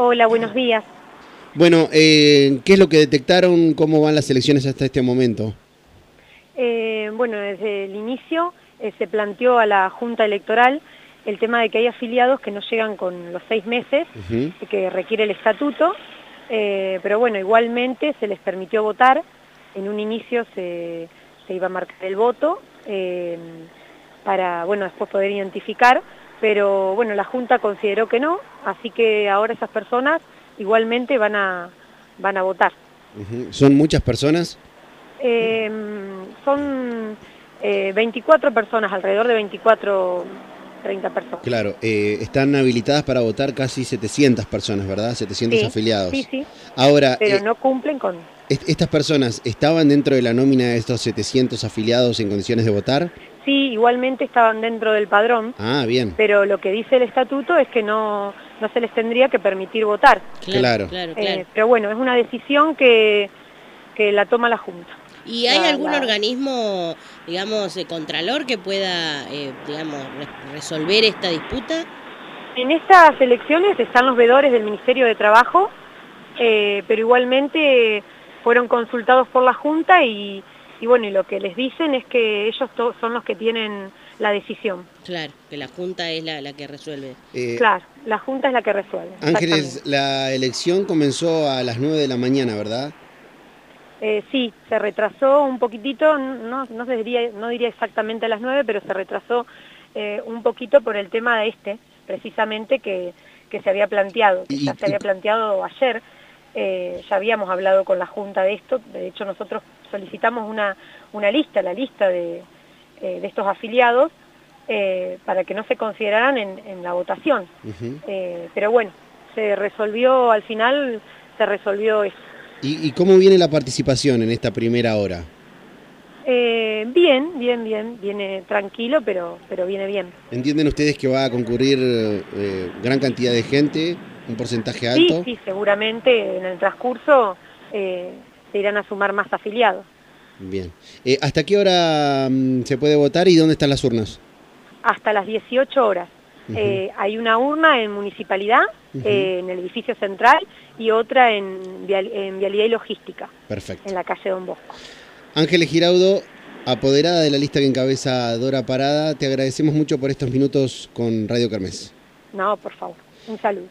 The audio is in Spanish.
Hola, buenos días. Bueno, eh, ¿qué es lo que detectaron? ¿Cómo van las elecciones hasta este momento? Eh, bueno, desde el inicio eh, se planteó a la Junta Electoral el tema de que hay afiliados que no llegan con los seis meses que requiere el estatuto, pero bueno, igualmente se les permitió votar. En un inicio se, se iba a marcar el voto para, bueno, después poder identificar, pero bueno, la Junta consideró que no, así que ahora esas personas igualmente van a, van a votar. ¿Son muchas personas? Eh, son 24 eh, personas, alrededor de 24, 30 personas. Claro, eh, están habilitadas para votar casi 700 personas, ¿verdad? 700 afiliados. Sí, sí. Ahora, Pero no cumplen con... ¿Estas personas estaban dentro de la nómina de estos 700 afiliados en condiciones de votar? Sí, igualmente estaban dentro del padrón. Ah, bien. Pero lo que dice el estatuto es que no, no se les tendría que permitir votar. Claro, claro. Eh, pero bueno, es una decisión que, que la toma la Junta. ¿Y hay algún organismo, digamos, eh, contralor que pueda, eh, digamos, resolver esta disputa? En estas elecciones están los vedores del Ministerio de Trabajo, pero igualmente fueron consultados por la Junta y, y bueno, y lo que les dicen es que ellos son los que tienen la decisión. Claro, que la Junta es la, que resuelve. Eh, claro, la Junta es la que resuelve. Ángeles, la elección comenzó a las 9 de la mañana, ¿verdad? Eh, sí, se retrasó un poquitito, no, no, diría, no diría exactamente a las 9, pero se retrasó eh, un poquito por el tema de este, precisamente que, que se había planteado, que ya se había planteado ayer, ya habíamos hablado con la Junta de esto, de hecho nosotros solicitamos una, una lista, la lista de, eh, de estos afiliados, eh, para que no se consideraran en, la votación. Eh, pero bueno, se resolvió, al final se resolvió eso. ¿Y, cómo viene la participación en esta primera hora? bien, bien, bien, viene tranquilo, pero, pero viene bien. ¿Entienden ustedes que va a concurrir gran cantidad de gente, un porcentaje alto? Sí, sí, seguramente en el transcurso se irán a sumar más afiliados. Bien. Eh, ¿Hasta qué hora mm, se puede votar y dónde están las urnas? Hasta las 18 horas. Eh, hay una urna en municipalidad, eh, en el edificio central, y otra en, en, Vialidad y Logística. Perfecto. En la calle Don Bosco. Ángeles Giraudo, apoderada de la lista que encabeza Dora Parada, te agradecemos mucho por estos minutos con Radio Carmes. No, por favor. Un saludo.